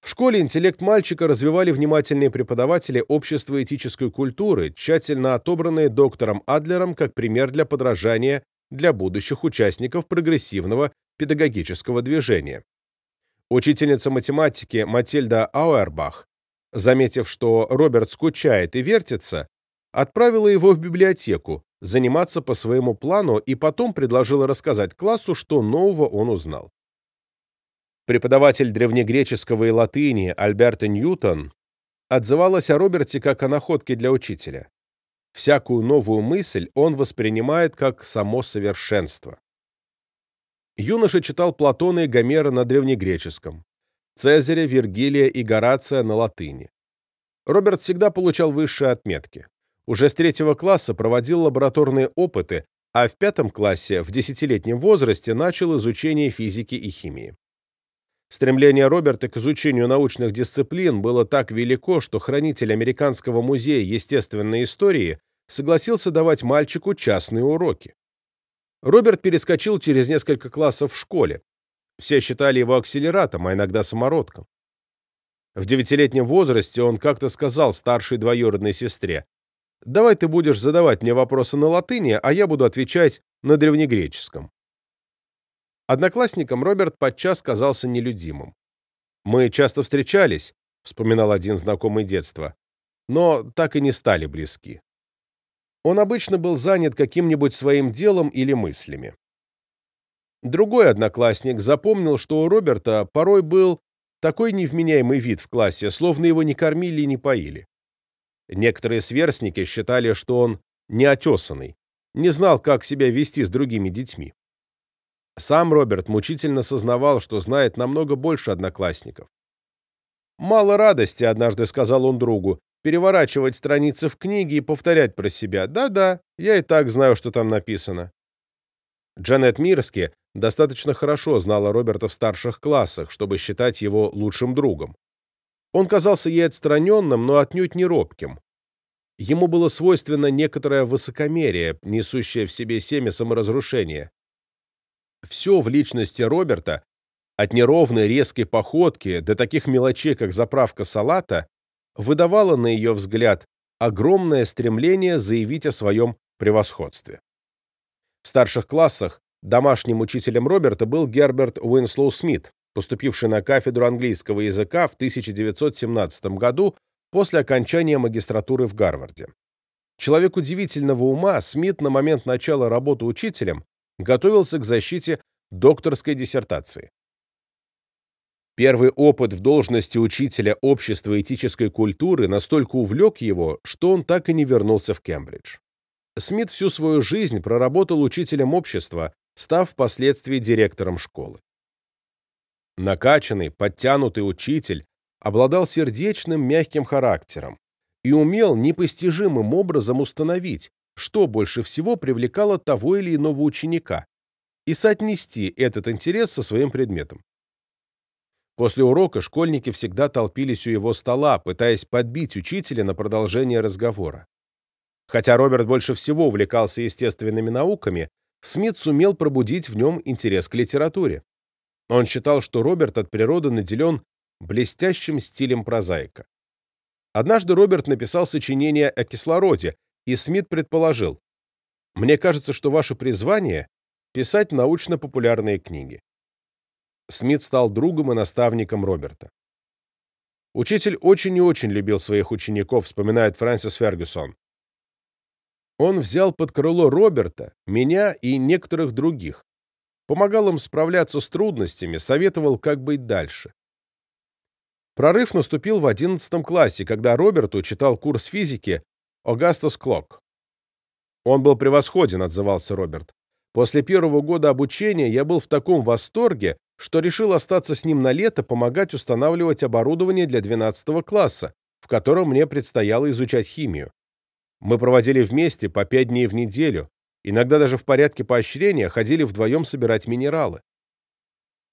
В школе интеллект мальчика развивали внимательные преподаватели общества этической культуры, тщательно отобранные доктором Адлером как пример для подражания для будущих участников прогрессивного педагогического движения. Учительница математики Матильда Ауэрбах, заметив, что Роберт скучает и вертится, отправила его в библиотеку заниматься по своему плану и потом предложила рассказать классу, что нового он узнал. Преподаватель древнегреческого и латыни Альберта Ньютон отзывалась о Роберте как о находке для учителя. Всякую новую мысль он воспринимает как само совершенство. Юноша читал Платона и Гомера на древнегреческом, Цезаря, Вергилия и Горация на латыни. Роберт всегда получал высшие отметки. Уже с третьего класса проводил лабораторные опыты, а в пятом классе, в десятилетнем возрасте, начал изучение физики и химии. Стремление Роберта к изучению научных дисциплин было так велико, что хранитель Американского музея естественной истории согласился давать мальчику частные уроки. Роберт перескочил через несколько классов в школе. Все считали его акселератом, а иногда самородком. В девятилетнем возрасте он как-то сказал старшей двоюродной сестре, «Давай ты будешь задавать мне вопросы на латыни, а я буду отвечать на древнегреческом». Одноклассникам Роберт подчас казался нелюдимым. «Мы часто встречались», — вспоминал один знакомый детства, «но так и не стали близки». Он обычно был занят каким-нибудь своим делом или мыслями. Другой одноклассник запомнил, что у Роберта порой был такой невменяемый вид в классе, словно его не кормили и не поили. Некоторые сверстники считали, что он неотесанный, не знал, как себя вести с другими детьми. Сам Роберт мучительно сознавал, что знает намного больше одноклассников. «Мало радости», — однажды сказал он другу, переворачивать страницы в книге и повторять про себя «Да-да, я и так знаю, что там написано». Джанет Мирски достаточно хорошо знала Роберта в старших классах, чтобы считать его лучшим другом. Он казался ей отстраненным, но отнюдь не робким. Ему было свойственно некоторое высокомерие, несущее в себе семя саморазрушения. Все в личности Роберта, от неровной резкой походки до таких мелочей, как заправка салата, выдавало, на ее взгляд, огромное стремление заявить о своем превосходстве. В старших классах домашним учителем Роберта был Герберт Уинслоу Смит, поступивший на кафедру английского языка в 1917 году после окончания магистратуры в Гарварде. Человек удивительного ума, Смит на момент начала работы учителем готовился к защите докторской диссертации. Первый опыт в должности учителя общества этической культуры настолько увлек его, что он так и не вернулся в Кембридж. Смит всю свою жизнь проработал учителем общества, став впоследствии директором школы. Накачанный, подтянутый учитель обладал сердечным, мягким характером и умел непостижимым образом установить, что больше всего привлекало того или иного ученика, и соотнести этот интерес со своим предметом. После урока школьники всегда толпились у его стола, пытаясь подбить учителя на продолжение разговора. Хотя Роберт больше всего увлекался естественными науками, Смит сумел пробудить в нем интерес к литературе. Он считал, что Роберт от природы наделен блестящим стилем прозаика. Однажды Роберт написал сочинение о кислороде, и Смит предположил, «Мне кажется, что ваше призвание — писать научно-популярные книги». Смит стал другом и наставником Роберта. Учитель очень и очень любил своих учеников, вспоминает Фрэнсис Фергюсон. Он взял под крыло Роберта, меня и некоторых других, помогал им справляться с трудностями, советовал, как быть дальше. Прорыв наступил в 11 классе, когда Роберту читал курс физики Огастас Клок. Он был превосходен, отзывался Роберт. После первого года обучения я был в таком восторге, что решил остаться с ним на лето помогать устанавливать оборудование для 12 класса, в котором мне предстояло изучать химию. Мы проводили вместе по пять дней в неделю, иногда даже в порядке поощрения ходили вдвоем собирать минералы.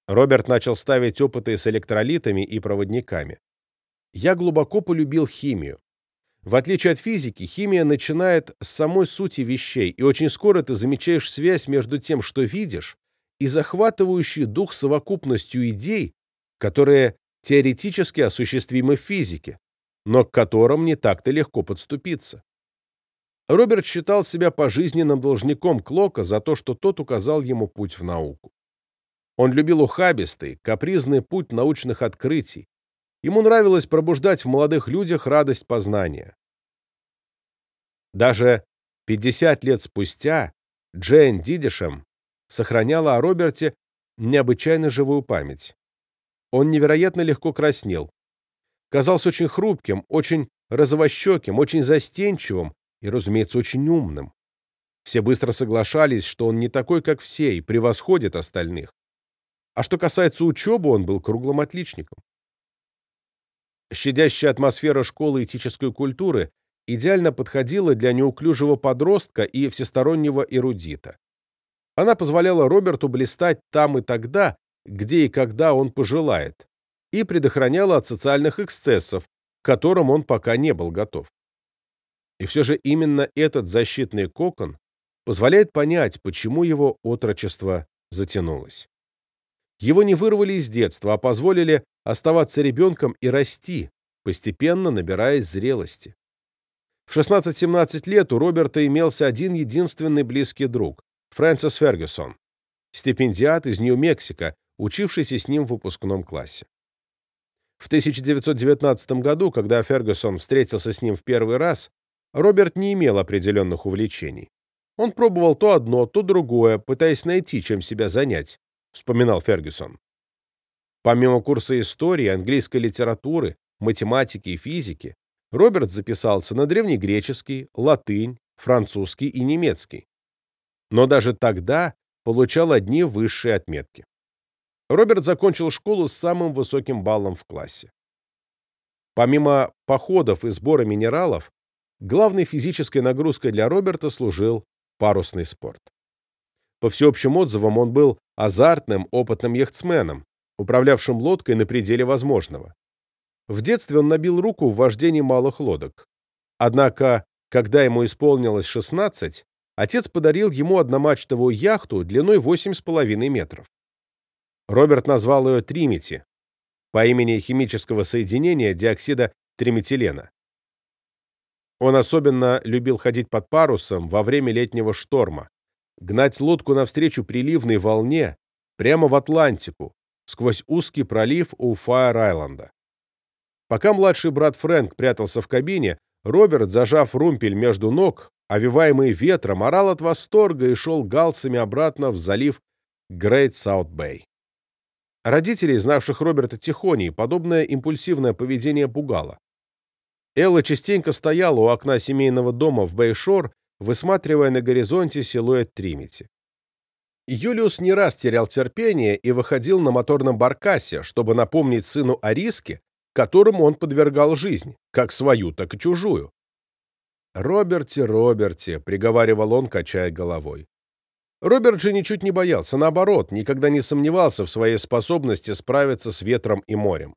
Роберт начал ставить опыты с электролитами и проводниками. Я глубоко полюбил химию. В отличие от физики, химия начинает с самой сути вещей, и очень скоро ты замечаешь связь между тем, что видишь, и захватывающей дух совокупностью идей, которые теоретически осуществимы в физике, но к которым не так-то легко подступиться. Роберт считал себя пожизненным должником Клока за то, что тот указал ему путь в науку. Он любил ухабистый, капризный путь научных открытий. Ему нравилось пробуждать в молодых людях радость познания. Даже 50 лет спустя Джейн Дидишем сохраняла о Роберте необычайно живую память. Он невероятно легко краснел. Казался очень хрупким, очень розовощеким, очень застенчивым и, разумеется, очень умным. Все быстро соглашались, что он не такой, как все, и превосходит остальных. А что касается учебы, он был круглым отличником. Щадящая атмосфера школы этической культуры идеально подходила для неуклюжего подростка и всестороннего эрудита. Она позволяла Роберту блистать там и тогда, где и когда он пожелает, и предохраняла от социальных эксцессов, к которым он пока не был готов. И все же именно этот защитный кокон позволяет понять, почему его отрочество затянулось. Его не вырвали из детства, а позволили оставаться ребенком и расти, постепенно набираясь зрелости. В 16-17 лет у Роберта имелся один единственный близкий друг – Фрэнсис Фергюсон, стипендиат из Нью-Мексико, учившийся с ним в выпускном классе. В 1919 году, когда Фергюсон встретился с ним в первый раз, Роберт не имел определенных увлечений. Он пробовал то одно, то другое, пытаясь найти, чем себя занять, вспоминал Фергюсон. Помимо курса истории, английской литературы, математики и физики, Роберт записался на древнегреческий, латынь, французский и немецкий. Но даже тогда получал одни высшие отметки. Роберт закончил школу с самым высоким баллом в классе. Помимо походов и сбора минералов, главной физической нагрузкой для Роберта служил парусный спорт. По всеобщим отзывам он был азартным, опытным яхтсменом, управлявшим лодкой на пределе возможного. В детстве он набил руку в вождении малых лодок. Однако, когда ему исполнилось 16, отец подарил ему одномачтовую яхту длиной 8,5 метров. Роберт назвал ее Тримити по имени химического соединения диоксида триметилена. Он особенно любил ходить под парусом во время летнего шторма, гнать лодку навстречу приливной волне прямо в Атлантику, сквозь узкий пролив у Фаер-Айленда. Пока младший брат Фрэнк прятался в кабине, Роберт, зажав румпель между ног, обвеваемый ветром, орал от восторга и шел галсами обратно в залив Грейт Саут-Бэй. Родителей, знавших Роберта тихоней, подобное импульсивное поведение пугало. Элла частенько стояла у окна семейного дома в Бэйшор, высматривая на горизонте силуэт Тримити. Юлиус не раз терял терпение и выходил на моторном баркасе, чтобы напомнить сыну о риске, которому он подвергал жизнь, как свою, так и чужую. «Роберти, Роберти», — приговаривал он, качая головой. Роберт же ничуть не боялся, наоборот, никогда не сомневался в своей способности справиться с ветром и морем.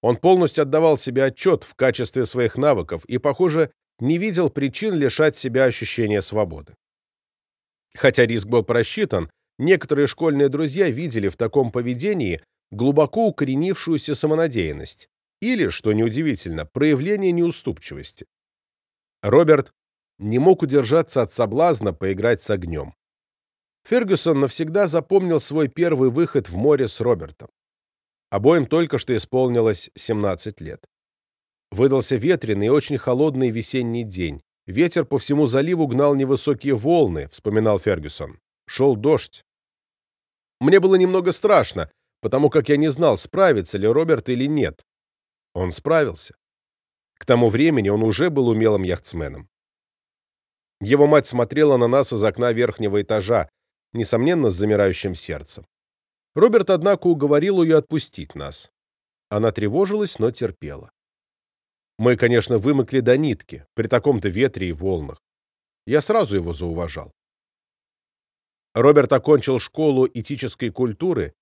Он полностью отдавал себе отчет в качестве своих навыков и, похоже, не видел причин лишать себя ощущения свободы. Хотя риск был просчитан, некоторые школьные друзья видели в таком поведении глубоко укоренившуюся самонадеянность или, что неудивительно, проявление неуступчивости. Роберт не мог удержаться от соблазна поиграть с огнем. Фергюсон навсегда запомнил свой первый выход в море с Робертом. Обоим только что исполнилось 17 лет. Выдался ветреный и очень холодный весенний день. Ветер по всему заливу гнал невысокие волны, вспоминал Фергюсон. Шел дождь. Мне было немного страшно, потому как я не знал, справится ли Роберт или нет. Он справился. К тому времени он уже был умелым яхтсменом. Его мать смотрела на нас из окна верхнего этажа, несомненно, с замирающим сердцем. Роберт, однако, уговорил ее отпустить нас. Она тревожилась, но терпела. Мы, конечно, вымокли до нитки при таком-то ветре и волнах. Я сразу его зауважал. Роберт окончил школу этической культуры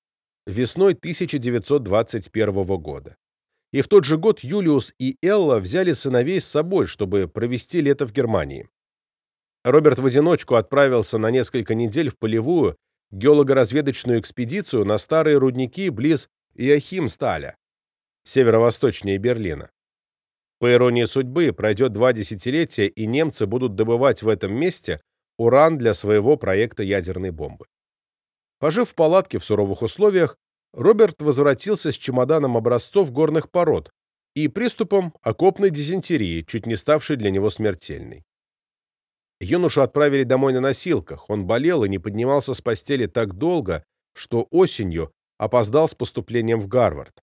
весной 1921 года. И в тот же год Юлиус и Элла взяли сыновей с собой, чтобы провести лето в Германии. Роберт в одиночку отправился на несколько недель в полевую геолого-разведочную экспедицию на старые рудники близ Иохимсталя. северо-восточнее Берлина. По иронии судьбы, пройдет два десятилетия, и немцы будут добывать в этом месте уран для своего проекта ядерной бомбы. Пожив в палатке в суровых условиях, Роберт возвратился с чемоданом образцов горных пород и приступом окопной дизентерии, чуть не ставшей для него смертельной. Юношу отправили домой на носилках, он болел и не поднимался с постели так долго, что осенью опоздал с поступлением в Гарвард.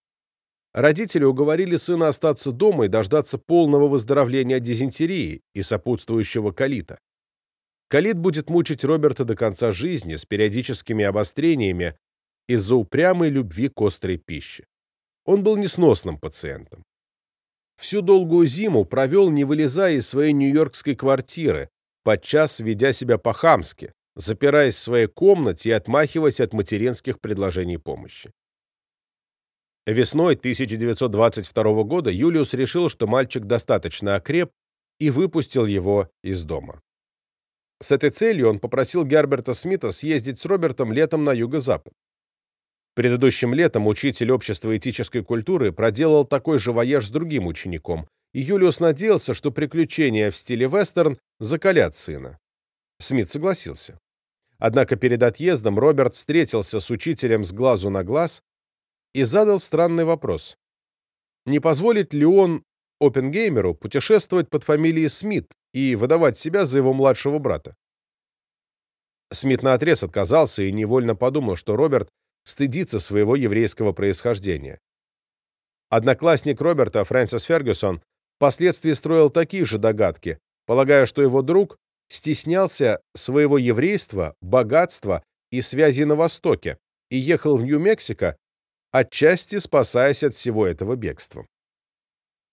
Родители уговорили сына остаться дома и дождаться полного выздоровления от дизентерии и сопутствующего колита. Колит будет мучить Роберта до конца жизни с периодическими обострениями из-за упрямой любви к острой пище. Он был несносным пациентом. Всю долгую зиму провел, не вылезая из своей нью-йоркской квартиры, подчас ведя себя по-хамски, запираясь в своей комнате и отмахиваясь от материнских предложений помощи. Весной 1922 года Юлиус решил, что мальчик достаточно окреп, и выпустил его из дома. С этой целью он попросил Герберта Смита съездить с Робертом летом на юго-запад. Предыдущим летом учитель общества этической культуры проделал такой же вояж с другим учеником, и Юлиус надеялся, что приключения в стиле вестерн закалят сына. Смит согласился. Однако перед отъездом Роберт встретился с учителем с глазу на глаз и задал странный вопрос. Не позволит ли он Опенгеймеру путешествовать под фамилией Смит и выдавать себя за его младшего брата? Смит наотрез отказался и невольно подумал, что Роберт стыдится своего еврейского происхождения. Одноклассник Роберта, Фрэнсис Фергюсон, впоследствии строил такие же догадки, полагая, что его друг стеснялся своего еврейства, богатства и связей на Востоке и ехал в Нью-Мексико, отчасти спасаясь от всего этого бегства.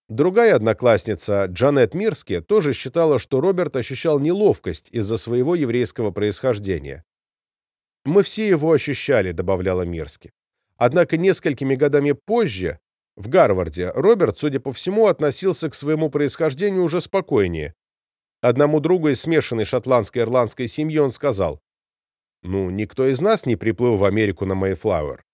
Другая одноклассница, Джанет Мирски, тоже считала, что Роберт ощущал неловкость из-за своего еврейского происхождения. «Мы все его ощущали», — добавляла Мирски. Однако несколькими годами позже, в Гарварде, Роберт, судя по всему, относился к своему происхождению уже спокойнее. Одному другу из смешанной шотландской ирландской семьи он сказал, «Ну, никто из нас не приплыл в Америку на Мэйфлауэр.